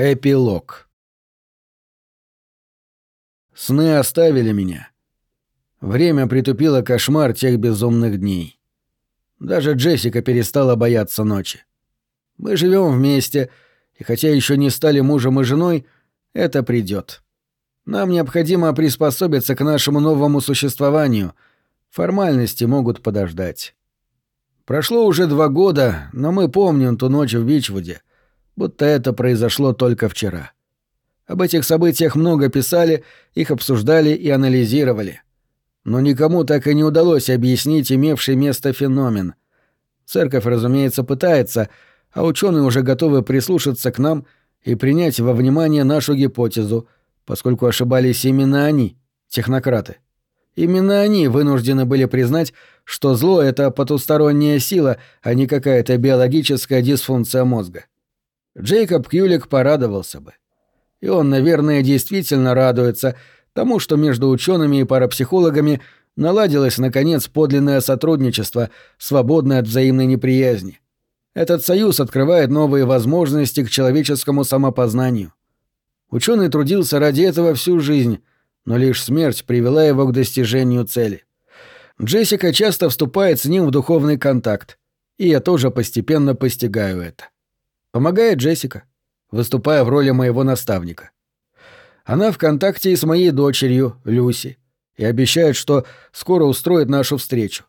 Эпилог Сны оставили меня. Время притупило кошмар тех безумных дней. Даже Джессика перестала бояться ночи. Мы живем вместе, и хотя еще не стали мужем и женой, это придет. Нам необходимо приспособиться к нашему новому существованию. Формальности могут подождать. Прошло уже два года, но мы помним ту ночь в Бичвуде — будто это произошло только вчера. Об этих событиях много писали, их обсуждали и анализировали. Но никому так и не удалось объяснить имевший место феномен. Церковь, разумеется, пытается, а ученые уже готовы прислушаться к нам и принять во внимание нашу гипотезу, поскольку ошибались именно они, технократы. Именно они вынуждены были признать, что зло — это потусторонняя сила, а не какая-то биологическая дисфункция мозга. Джейкоб Кьюлик порадовался бы. И он, наверное, действительно радуется тому, что между учеными и парапсихологами наладилось, наконец, подлинное сотрудничество, свободное от взаимной неприязни. Этот союз открывает новые возможности к человеческому самопознанию. Ученый трудился ради этого всю жизнь, но лишь смерть привела его к достижению цели. Джессика часто вступает с ним в духовный контакт, и я тоже постепенно постигаю это. Помогает Джессика, выступая в роли моего наставника. Она в контакте и с моей дочерью, Люси, и обещает, что скоро устроит нашу встречу.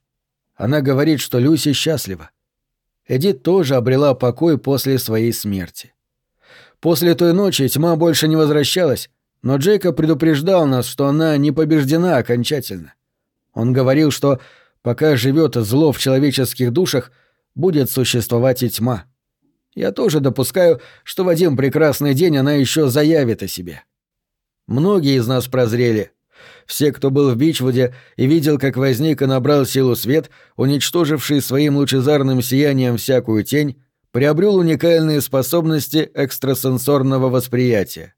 Она говорит, что Люси счастлива. Эдит тоже обрела покой после своей смерти. После той ночи тьма больше не возвращалась, но Джейкоб предупреждал нас, что она не побеждена окончательно. Он говорил, что пока живет зло в человеческих душах, будет существовать и тьма. Я тоже допускаю, что в один прекрасный день она еще заявит о себе. Многие из нас прозрели. Все, кто был в Бичвуде и видел, как возник и набрал силу свет, уничтоживший своим лучезарным сиянием всякую тень, приобрел уникальные способности экстрасенсорного восприятия.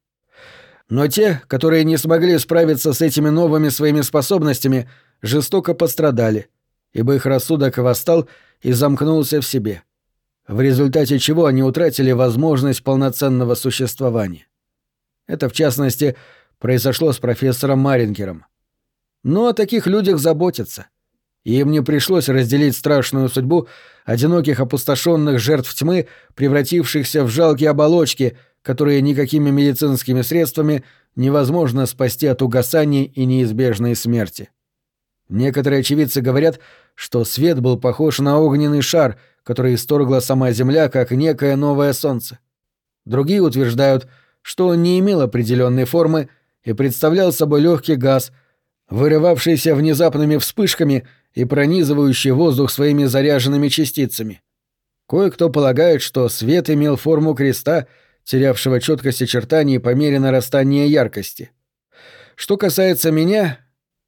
Но те, которые не смогли справиться с этими новыми своими способностями, жестоко пострадали, ибо их рассудок восстал и замкнулся в себе. — в результате чего они утратили возможность полноценного существования. Это, в частности, произошло с профессором Маринкером. Но о таких людях заботятся. И им не пришлось разделить страшную судьбу одиноких опустошенных жертв тьмы, превратившихся в жалкие оболочки, которые никакими медицинскими средствами невозможно спасти от угасания и неизбежной смерти. Некоторые очевидцы говорят, что свет был похож на огненный шар — который исторгла сама Земля как некое новое Солнце. Другие утверждают, что он не имел определенной формы и представлял собой легкий газ, вырывавшийся внезапными вспышками и пронизывающий воздух своими заряженными частицами. Кое-кто полагает, что свет имел форму креста, терявшего четкость очертаний по мере нарастания яркости. Что касается меня,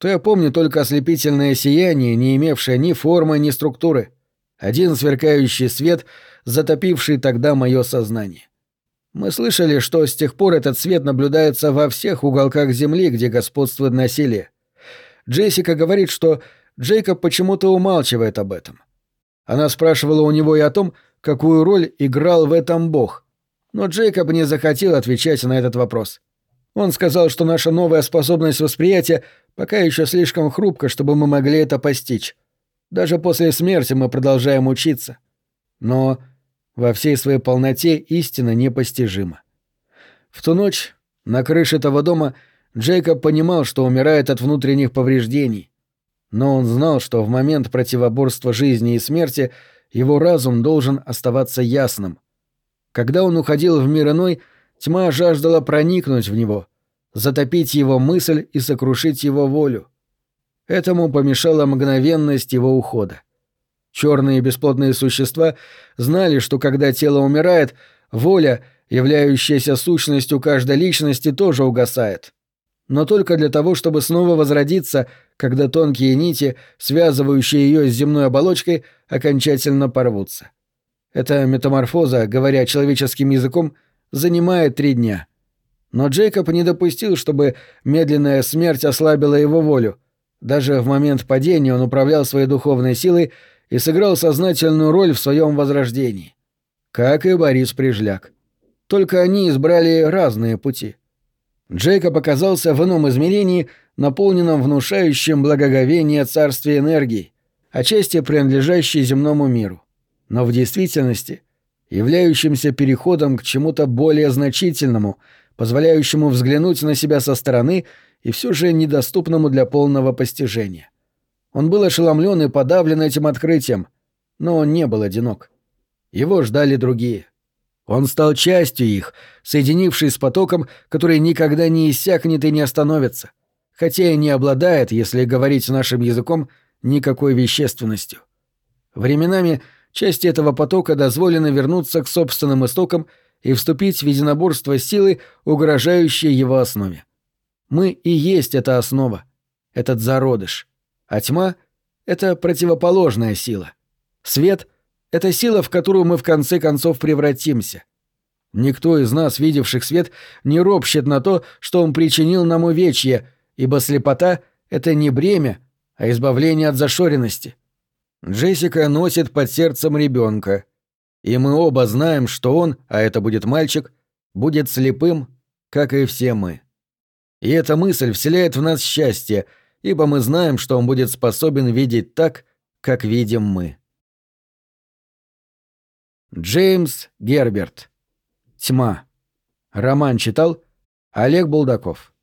то я помню только ослепительное сияние, не имевшее ни формы, ни структуры — один сверкающий свет, затопивший тогда мое сознание. Мы слышали, что с тех пор этот свет наблюдается во всех уголках Земли, где господствует насилие. Джессика говорит, что Джейкоб почему-то умалчивает об этом. Она спрашивала у него и о том, какую роль играл в этом Бог. Но Джейкоб не захотел отвечать на этот вопрос. Он сказал, что наша новая способность восприятия пока еще слишком хрупка, чтобы мы могли это постичь. Даже после смерти мы продолжаем учиться. Но во всей своей полноте истина непостижима. В ту ночь на крыше того дома Джейкоб понимал, что умирает от внутренних повреждений. Но он знал, что в момент противоборства жизни и смерти его разум должен оставаться ясным. Когда он уходил в мир иной, тьма жаждала проникнуть в него, затопить его мысль и сокрушить его волю. Этому помешала мгновенность его ухода. Черные бесплотные существа знали, что когда тело умирает, воля, являющаяся сущностью каждой личности, тоже угасает. Но только для того, чтобы снова возродиться, когда тонкие нити, связывающие ее с земной оболочкой, окончательно порвутся. Эта метаморфоза, говоря человеческим языком, занимает три дня. Но Джейкоб не допустил, чтобы медленная смерть ослабила его волю — даже в момент падения он управлял своей духовной силой и сыграл сознательную роль в своем возрождении. Как и Борис Прижляк. только они избрали разные пути. Джейкоб оказался в ином измерении, наполненном внушающим благоговение царствия энергии, отчасти принадлежащей земному миру, но в действительности являющимся переходом к чему-то более значительному, позволяющему взглянуть на себя со стороны и все же недоступному для полного постижения. Он был ошеломлен и подавлен этим открытием, но он не был одинок. Его ждали другие. Он стал частью их, соединившись с потоком, который никогда не иссякнет и не остановится, хотя и не обладает, если говорить нашим языком, никакой вещественностью. Временами части этого потока дозволено вернуться к собственным истокам и вступить в единоборство силы, угрожающей его основе. Мы и есть эта основа, этот зародыш. А тьма — это противоположная сила. Свет — это сила, в которую мы в конце концов превратимся. Никто из нас, видевших свет, не ропщет на то, что он причинил нам увечье, ибо слепота — это не бремя, а избавление от зашоренности. Джессика носит под сердцем ребенка, и мы оба знаем, что он, а это будет мальчик, будет слепым, как и все мы. И эта мысль вселяет в нас счастье, ибо мы знаем, что он будет способен видеть так, как видим мы. Джеймс Герберт. Тьма. Роман читал Олег Булдаков.